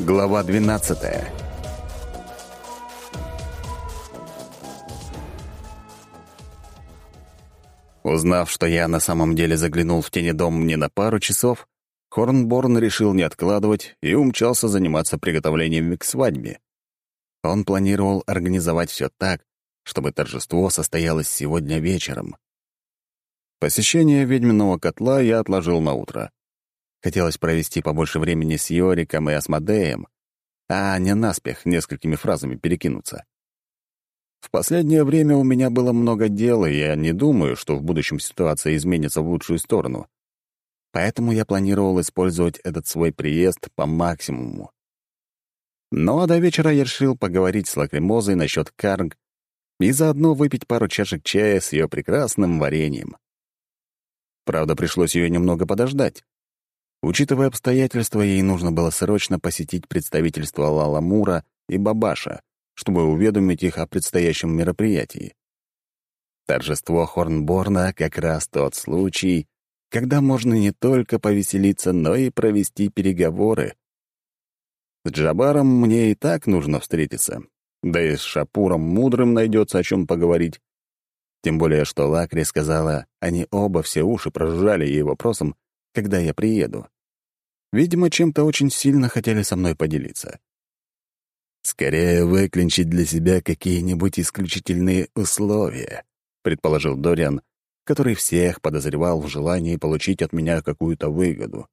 Глава 12 Узнав, что я на самом деле заглянул в тенедом не на пару часов, Хорнборн решил не откладывать и умчался заниматься приготовлениями к свадьбе. Он планировал организовать все так, чтобы торжество состоялось сегодня вечером. Посещение ведьминого котла я отложил на утро. Хотелось провести побольше времени с Йориком и Асмодеем, а не наспех несколькими фразами перекинуться. В последнее время у меня было много дел, и я не думаю, что в будущем ситуация изменится в лучшую сторону. Поэтому я планировал использовать этот свой приезд по максимуму. Но до вечера я решил поговорить с Лакримозой насчет Карг и заодно выпить пару чашек чая с ее прекрасным вареньем. Правда, пришлось ее немного подождать. Учитывая обстоятельства, ей нужно было срочно посетить представительство Лаламура и Бабаша, чтобы уведомить их о предстоящем мероприятии. Торжество Хорнборна — как раз тот случай, когда можно не только повеселиться, но и провести переговоры. С Джабаром мне и так нужно встретиться, да и с Шапуром Мудрым найдется о чем поговорить. Тем более, что Лакри сказала, они оба все уши прожужжали ей вопросом, когда я приеду. Видимо, чем-то очень сильно хотели со мной поделиться. «Скорее выклинчить для себя какие-нибудь исключительные условия», — предположил Дориан, который всех подозревал в желании получить от меня какую-то выгоду.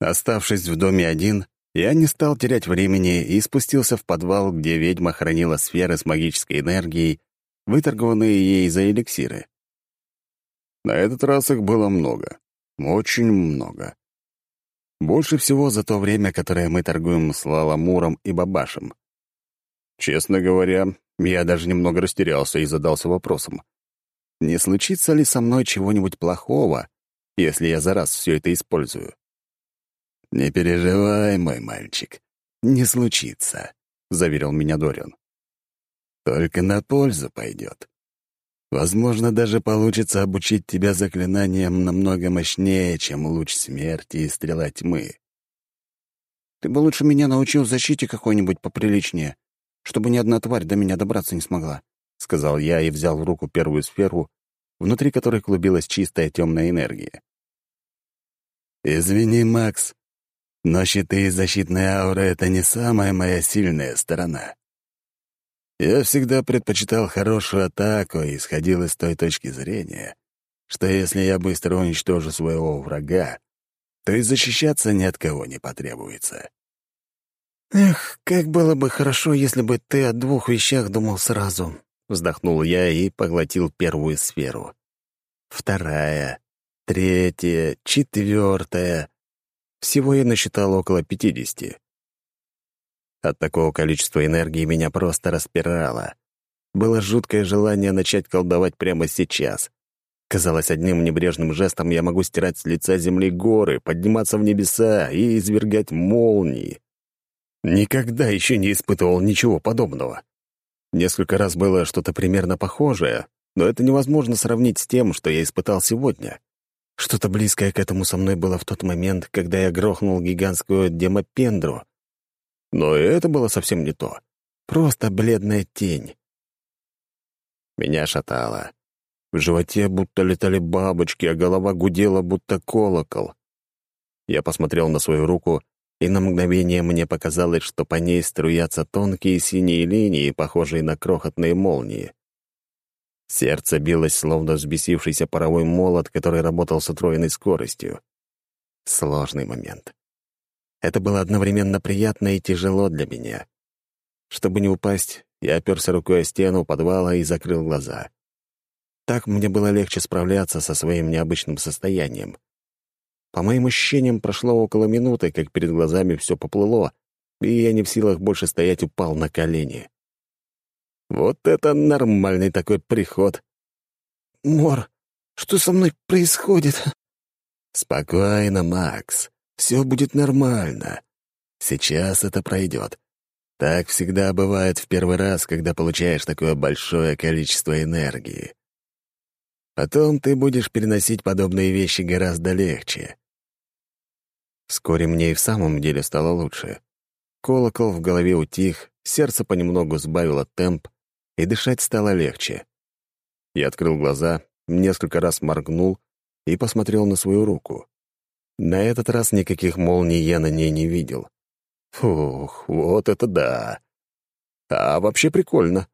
Оставшись в доме один, я не стал терять времени и спустился в подвал, где ведьма хранила сферы с магической энергией, выторгованные ей за эликсиры. На этот раз их было много. Очень много. Больше всего за то время, которое мы торгуем с Лаламуром и Бабашем. Честно говоря, я даже немного растерялся и задался вопросом. Не случится ли со мной чего-нибудь плохого, если я за раз все это использую? «Не переживай, мой мальчик, не случится», — заверил меня Дориан. «Только на пользу пойдет. Возможно, даже получится обучить тебя заклинаниям намного мощнее, чем луч смерти и стрела тьмы. Ты бы лучше меня научил защите какой-нибудь поприличнее, чтобы ни одна тварь до меня добраться не смогла», — сказал я и взял в руку первую сферу, внутри которой клубилась чистая темная энергия. «Извини, Макс, но щиты и защитная аура — это не самая моя сильная сторона. Я всегда предпочитал хорошую атаку и исходил из той точки зрения, что если я быстро уничтожу своего врага, то и защищаться ни от кого не потребуется. «Эх, как было бы хорошо, если бы ты о двух вещах думал сразу», — вздохнул я и поглотил первую сферу. Вторая, третья, четвертая. Всего я насчитал около пятидесяти. От такого количества энергии меня просто распирало. Было жуткое желание начать колдовать прямо сейчас. Казалось, одним небрежным жестом я могу стирать с лица земли горы, подниматься в небеса и извергать молнии. Никогда еще не испытывал ничего подобного. Несколько раз было что-то примерно похожее, но это невозможно сравнить с тем, что я испытал сегодня. Что-то близкое к этому со мной было в тот момент, когда я грохнул гигантскую демопендру — но это было совсем не то. Просто бледная тень. Меня шатало. В животе будто летали бабочки, а голова гудела, будто колокол. Я посмотрел на свою руку, и на мгновение мне показалось, что по ней струятся тонкие синие линии, похожие на крохотные молнии. Сердце билось, словно взбесившийся паровой молот, который работал с утроенной скоростью. Сложный момент. Это было одновременно приятно и тяжело для меня. Чтобы не упасть, я оперся рукой о стену подвала и закрыл глаза. Так мне было легче справляться со своим необычным состоянием. По моим ощущениям, прошло около минуты, как перед глазами все поплыло, и я не в силах больше стоять упал на колени. Вот это нормальный такой приход. «Мор, что со мной происходит?» «Спокойно, Макс. Все будет нормально. Сейчас это пройдет. Так всегда бывает в первый раз, когда получаешь такое большое количество энергии. Потом ты будешь переносить подобные вещи гораздо легче. Вскоре мне и в самом деле стало лучше. Колокол в голове утих, сердце понемногу сбавило темп, и дышать стало легче. Я открыл глаза, несколько раз моргнул и посмотрел на свою руку. На этот раз никаких молний я на ней не видел. Фух, вот это да! А вообще прикольно.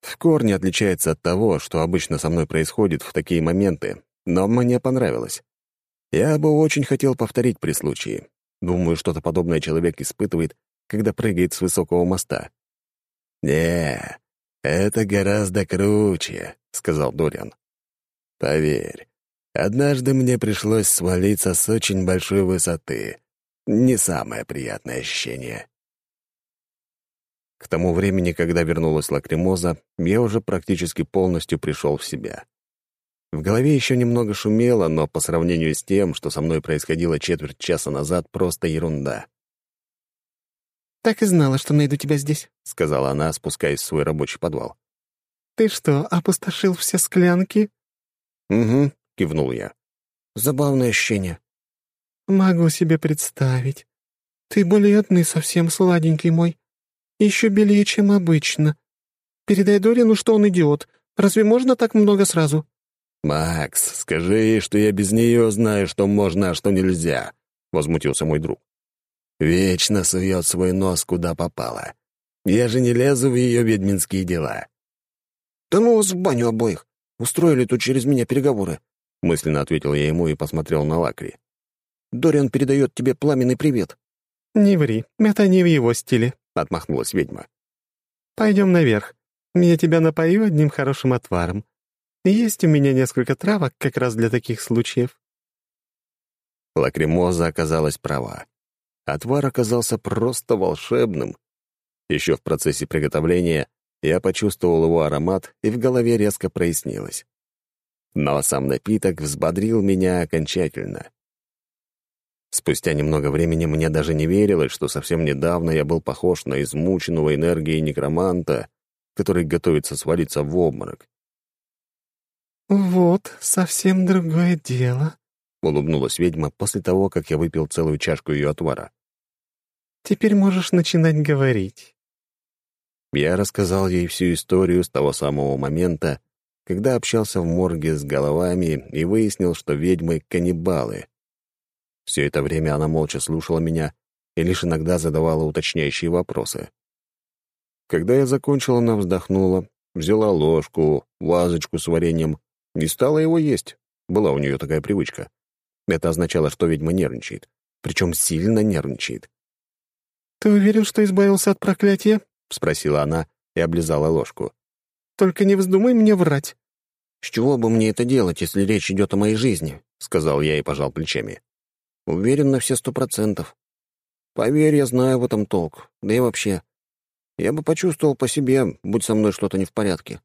В корне отличается от того, что обычно со мной происходит в такие моменты, но мне понравилось. Я бы очень хотел повторить при случае. Думаю, что-то подобное человек испытывает, когда прыгает с высокого моста. «Не, это гораздо круче», — сказал Дориан. «Поверь, однажды мне пришлось свалиться с очень большой высоты. Не самое приятное ощущение». К тому времени, когда вернулась лакримоза, я уже практически полностью пришел в себя. В голове еще немного шумело, но по сравнению с тем, что со мной происходило четверть часа назад, просто ерунда. «Так и знала, что найду тебя здесь», — сказала она, спускаясь в свой рабочий подвал. «Ты что, опустошил все склянки?» «Угу», — кивнул я. «Забавное ощущение». «Могу себе представить. Ты бледный, совсем сладенький мой. Еще белее, чем обычно. Передай Дорину, что он идиот. Разве можно так много сразу?» «Макс, скажи ей, что я без нее знаю, что можно, а что нельзя», — возмутился мой друг. «Вечно сует свой нос, куда попало. Я же не лезу в ее ведьминские дела». «Да ну вас в баню обоих. Устроили тут через меня переговоры», — мысленно ответил я ему и посмотрел на Лакри. «Дориан передает тебе пламенный привет». «Не ври, это не в его стиле», — отмахнулась ведьма. «Пойдем наверх. Я тебя напою одним хорошим отваром. Есть у меня несколько травок как раз для таких случаев». Лакримоза оказалась права. Отвар оказался просто волшебным. Еще в процессе приготовления я почувствовал его аромат, и в голове резко прояснилось. Но сам напиток взбодрил меня окончательно. Спустя немного времени мне даже не верилось, что совсем недавно я был похож на измученного энергией некроманта, который готовится свалиться в обморок. «Вот, совсем другое дело», — улыбнулась ведьма после того, как я выпил целую чашку ее отвара. «Теперь можешь начинать говорить». Я рассказал ей всю историю с того самого момента, когда общался в морге с головами и выяснил, что ведьмы — каннибалы. Все это время она молча слушала меня и лишь иногда задавала уточняющие вопросы. Когда я закончил, она вздохнула, взяла ложку, вазочку с вареньем не стала его есть. Была у нее такая привычка. Это означало, что ведьма нервничает. Причем сильно нервничает. «Ты уверен, что избавился от проклятия?» — спросила она и облизала ложку. «Только не вздумай мне врать». «С чего бы мне это делать, если речь идет о моей жизни?» — сказал я и пожал плечами. «Уверен на все сто процентов. Поверь, я знаю в этом толк. Да и вообще, я бы почувствовал по себе, будь со мной что-то не в порядке».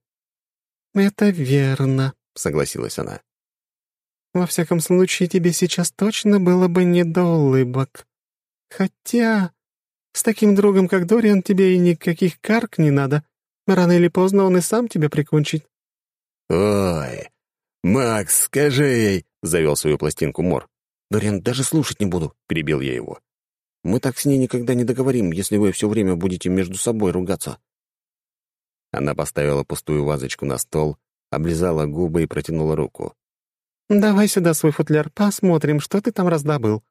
«Это верно», — согласилась она. «Во всяком случае, тебе сейчас точно было бы не до улыбок. Хотя с таким другом, как Дориан, тебе и никаких карк не надо. Рано или поздно он и сам тебя прикончит». «Ой, Макс, скажи ей!» — завел свою пластинку Мор. «Дориан, даже слушать не буду», — перебил я его. «Мы так с ней никогда не договорим, если вы все время будете между собой ругаться». Она поставила пустую вазочку на стол, облизала губы и протянула руку. «Давай сюда свой футляр, посмотрим, что ты там раздобыл».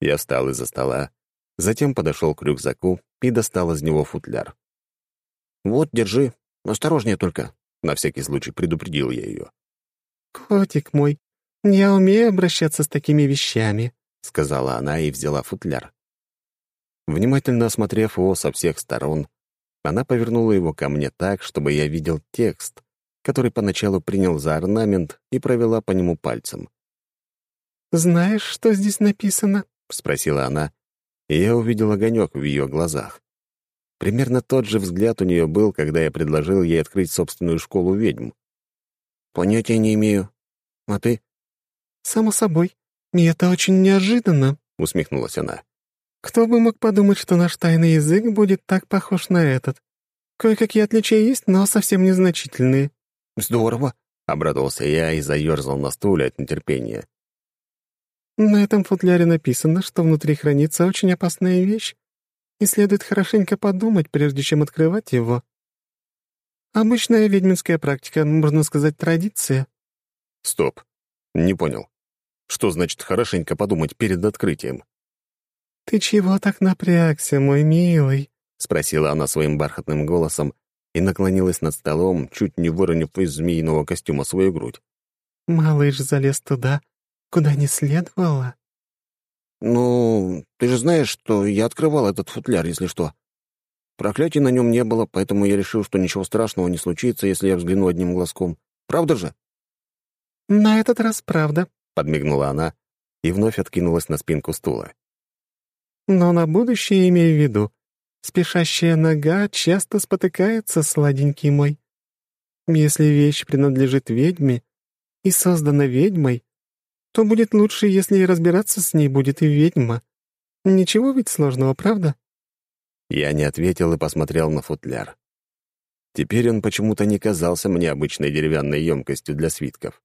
Я встал из-за стола, затем подошел к рюкзаку и достал из него футляр. «Вот, держи. Осторожнее только», — на всякий случай предупредил я ее. «Котик мой, я умею обращаться с такими вещами», — сказала она и взяла футляр. Внимательно осмотрев его со всех сторон, она повернула его ко мне так, чтобы я видел текст, который поначалу принял за орнамент и провела по нему пальцем. «Знаешь, что здесь написано?» — спросила она, и я увидел огонек в ее глазах. Примерно тот же взгляд у нее был, когда я предложил ей открыть собственную школу ведьм. «Понятия не имею. А ты?» «Само собой. И это очень неожиданно», — усмехнулась она. «Кто бы мог подумать, что наш тайный язык будет так похож на этот? Кое-какие отличия есть, но совсем незначительные». «Здорово!» — обрадовался я и заерзал на стуле от нетерпения. На этом футляре написано, что внутри хранится очень опасная вещь, и следует хорошенько подумать, прежде чем открывать его. Обычная ведьминская практика, можно сказать, традиция. Стоп. Не понял. Что значит хорошенько подумать перед открытием? «Ты чего так напрягся, мой милый?» — спросила она своим бархатным голосом и наклонилась над столом, чуть не выронив из змеиного костюма свою грудь. «Малыш залез туда, куда не следовало». «Ну, ты же знаешь, что я открывал этот футляр, если что. Проклятий на нем не было, поэтому я решил, что ничего страшного не случится, если я взгляну одним глазком. Правда же?» «На этот раз правда», — подмигнула она и вновь откинулась на спинку стула. «Но на будущее имей в виду, спешащая нога часто спотыкается, сладенький мой. Если вещь принадлежит ведьме и создана ведьмой, то будет лучше, если разбираться с ней будет и ведьма. Ничего ведь сложного, правда?» Я не ответил и посмотрел на футляр. Теперь он почему-то не казался мне обычной деревянной емкостью для свитков.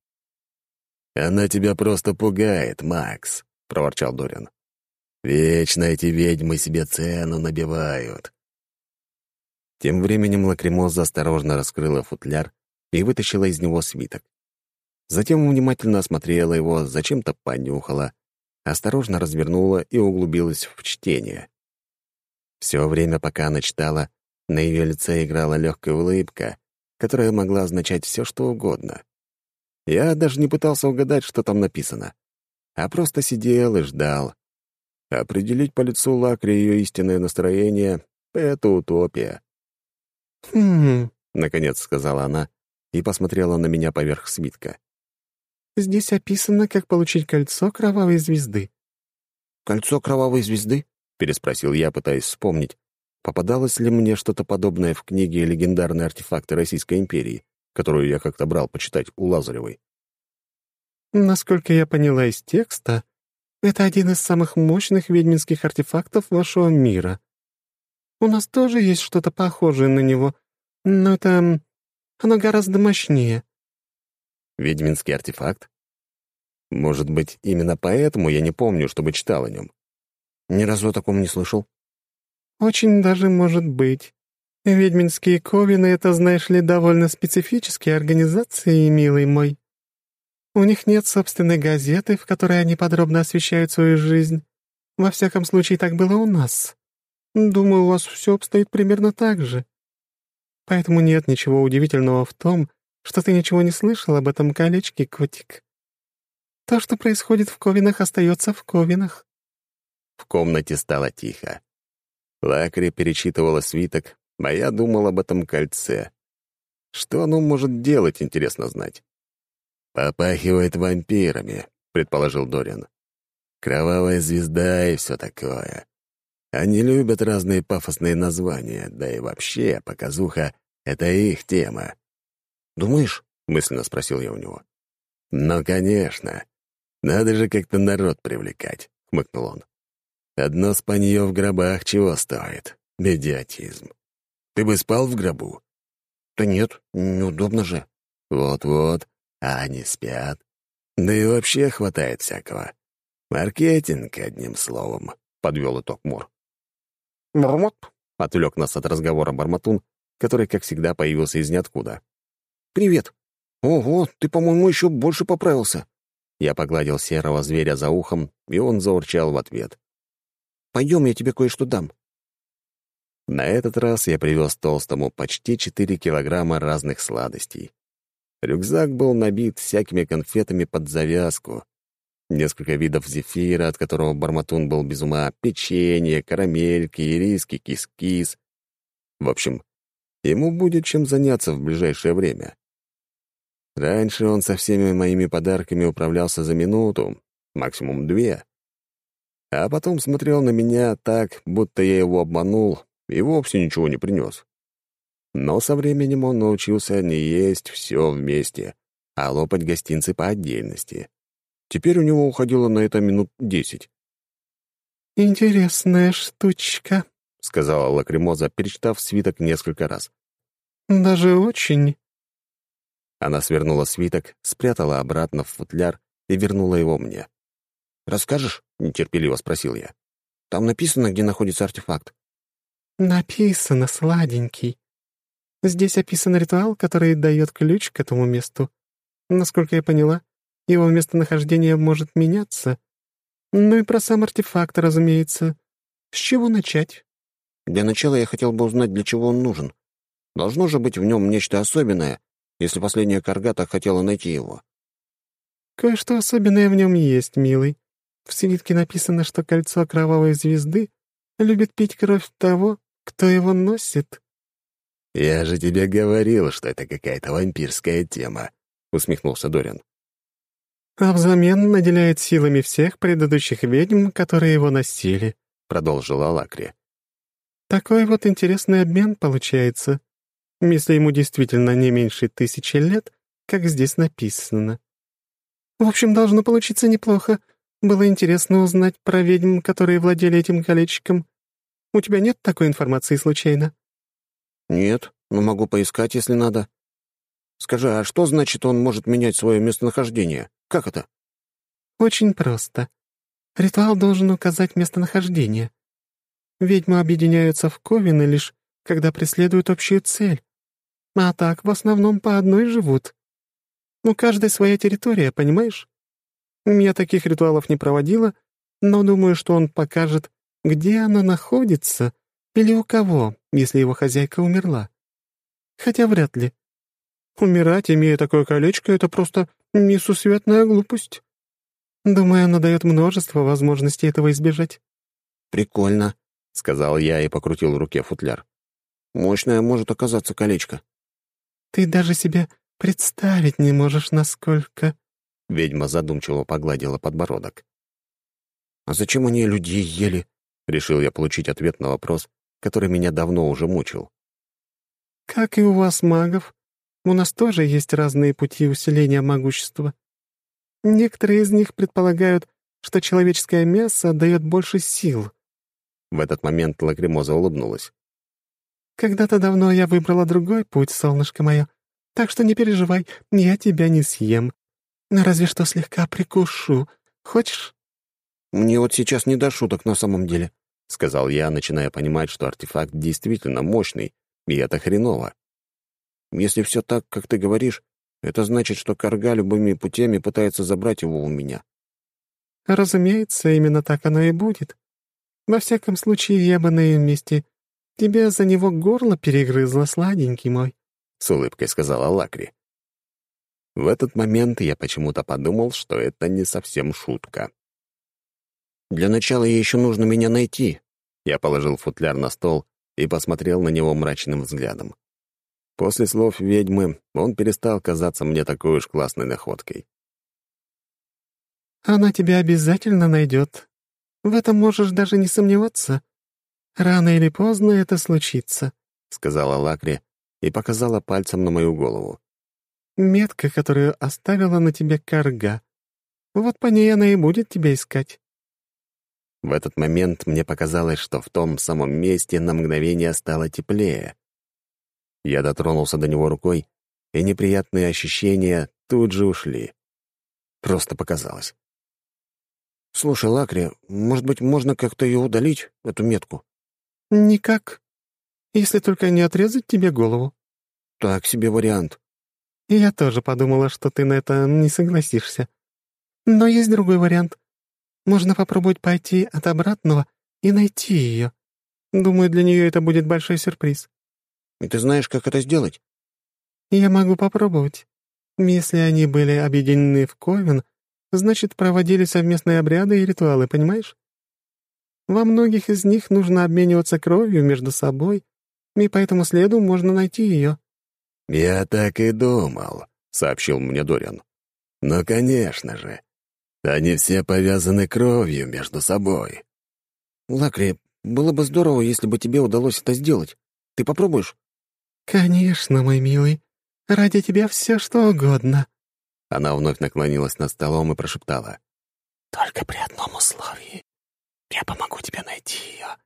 «Она тебя просто пугает, Макс», — проворчал Дорин. «Вечно эти ведьмы себе цену набивают». Тем временем Лакримоза осторожно раскрыла футляр и вытащила из него свиток. Затем внимательно осмотрела его, зачем-то понюхала, осторожно развернула и углубилась в чтение. Все время, пока она читала, на ее лице играла легкая улыбка, которая могла означать все, что угодно. Я даже не пытался угадать, что там написано, а просто сидел и ждал. Определить по лицу Лакри ее истинное настроение — это утопия. «Хм...» — наконец сказала она и посмотрела на меня поверх свитка. «Здесь описано, как получить кольцо кровавой звезды». «Кольцо кровавой звезды?» — переспросил я, пытаясь вспомнить, попадалось ли мне что-то подобное в книге «Легендарные артефакты Российской империи», которую я как-то брал почитать у Лазаревой. Насколько я поняла из текста, это один из самых мощных ведьминских артефактов вашего мира. У нас тоже есть что-то похожее на него, но это... оно гораздо мощнее. Ведьминский артефакт? Может быть, именно поэтому я не помню, чтобы читал о нем. Ни разу о таком не слышал. Очень даже может быть. Ведьминские ковины — это, знаешь ли, довольно специфические организации, милый мой. У них нет собственной газеты, в которой они подробно освещают свою жизнь. Во всяком случае, так было у нас. Думаю, у вас все обстоит примерно так же. Поэтому нет ничего удивительного в том, что ты ничего не слышал об этом колечке, котик. То, что происходит в Ковинах, остается в Ковинах. В комнате стало тихо. Лакри перечитывала свиток, а я думал об этом кольце. Что оно может делать, интересно знать. «Попахивает вампирами», — предположил Дориан. «Кровавая звезда и все такое. Они любят разные пафосные названия, да и вообще, показуха — это их тема». «Думаешь?» — мысленно спросил я у него. «Ну, конечно. Надо же как-то народ привлекать», — хмыкнул он. «Одно спанье в гробах чего стоит? Медиатизм. Ты бы спал в гробу?» «Да нет, неудобно же». «Вот-вот, а они спят. Да и вообще хватает всякого. Маркетинг, одним словом», — подвел итог Мур. «Мармот?» — отвлек нас от разговора Барматун, который, как всегда, появился из ниоткуда. «Привет. Ого, ты, по-моему, еще больше поправился». Я погладил серого зверя за ухом, и он заурчал в ответ. «Пойдем, я тебе кое-что дам». На этот раз я привез толстому почти 4 килограмма разных сладостей. Рюкзак был набит всякими конфетами под завязку. Несколько видов зефира, от которого Барматун был без ума, печенье, карамельки, ириски, кис-кис. В общем, ему будет чем заняться в ближайшее время. Раньше он со всеми моими подарками управлялся за минуту, максимум две. А потом смотрел на меня так, будто я его обманул и вовсе ничего не принес. Но со временем он научился не есть все вместе, а лопать гостинцы по отдельности. Теперь у него уходило на это минут десять. «Интересная штучка», — сказала Лакримоза, перечитав свиток несколько раз. «Даже очень». Она свернула свиток, спрятала обратно в футляр и вернула его мне. «Расскажешь?» — нетерпеливо спросил я. «Там написано, где находится артефакт». «Написано, сладенький. Здесь описан ритуал, который дает ключ к этому месту. Насколько я поняла, его местонахождение может меняться. Ну и про сам артефакт, разумеется. С чего начать?» «Для начала я хотел бы узнать, для чего он нужен. Должно же быть в нем нечто особенное, если последняя корга так хотела найти его». «Кое-что особенное в нем есть, милый. В свитке написано, что кольцо кровавой звезды любит пить кровь того, кто его носит». «Я же тебе говорил, что это какая-то вампирская тема», — усмехнулся Дорин. «А взамен наделяет силами всех предыдущих ведьм, которые его носили», — продолжила Лакри. «Такой вот интересный обмен получается, если ему действительно не меньше тысячи лет, как здесь написано. В общем, должно получиться неплохо. Было интересно узнать про ведьм, которые владели этим колечком. У тебя нет такой информации случайно?» «Нет, но могу поискать, если надо. Скажи, а что значит он может менять свое местонахождение? Как это?» «Очень просто. Ритуал должен указать местонахождение. Ведьмы объединяются в ковины лишь, когда преследуют общую цель. А так в основном по одной живут. У каждой своя территория, понимаешь? Я таких ритуалов не проводила, но думаю, что он покажет, где она находится или у кого, если его хозяйка умерла. Хотя вряд ли. Умирать, имея такое колечко, — это просто несусветная глупость. Думаю, она дает множество возможностей этого избежать. «Прикольно», — сказал я и покрутил в руке футляр. «Мощное может оказаться колечко». «Ты даже себе представить не можешь, насколько...» Ведьма задумчиво погладила подбородок. «А зачем они людей ели?» — решил я получить ответ на вопрос, который меня давно уже мучил. «Как и у вас, магов, у нас тоже есть разные пути усиления могущества. Некоторые из них предполагают, что человеческое мясо дает больше сил». В этот момент Лакримоза улыбнулась. «Когда-то давно я выбрала другой путь, солнышко мое, так что не переживай, я тебя не съем. Разве что слегка прикушу. Хочешь?» «Мне вот сейчас не до шуток на самом деле», — сказал я, начиная понимать, что артефакт действительно мощный, и это хреново. «Если все так, как ты говоришь, это значит, что Карга любыми путями пытается забрать его у меня». «Разумеется, именно так оно и будет. Во всяком случае, я бы на ее месте тебя за него горло перегрызла, сладенький мой», — с улыбкой сказала Лакри. В этот момент я почему-то подумал, что это не совсем шутка. «Для начала ей еще нужно меня найти». Я положил футляр на стол и посмотрел на него мрачным взглядом. После слов ведьмы он перестал казаться мне такой уж классной находкой. «Она тебя обязательно найдет. В этом можешь даже не сомневаться. Рано или поздно это случится», — сказала Лакри и показала пальцем на мою голову. Метка, которую оставила на тебе карга. Вот по ней она и будет тебя искать». В этот момент мне показалось, что в том самом месте на мгновение стало теплее. Я дотронулся до него рукой, и неприятные ощущения тут же ушли. Просто показалось. «Слушай, Лакри, может быть, можно как-то ее удалить, эту метку?» «Никак. Если только не отрезать тебе голову». «Так себе вариант. Я тоже подумала, что ты на это не согласишься. Но есть другой вариант. Можно попробовать пойти от обратного и найти ее. Думаю, для нее это будет большой сюрприз. И ты знаешь, как это сделать? Я могу попробовать. Если они были объединены в Ковен, значит, проводили совместные обряды и ритуалы, понимаешь? Во многих из них нужно обмениваться кровью между собой, и по этому следу можно найти ее. «Я так и думал», — сообщил мне Дориан. «Ну, конечно же. Они все повязаны кровью между собой». «Лакри, было бы здорово, если бы тебе удалось это сделать. Ты попробуешь?» «Конечно, мой милый. Ради тебя все что угодно». Она вновь наклонилась над столом и прошептала. «Только при одном условии. Я помогу тебе найти ее,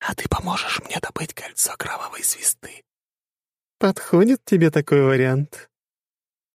а ты поможешь мне добыть кольцо кровавой звезды. «Подходит тебе такой вариант?»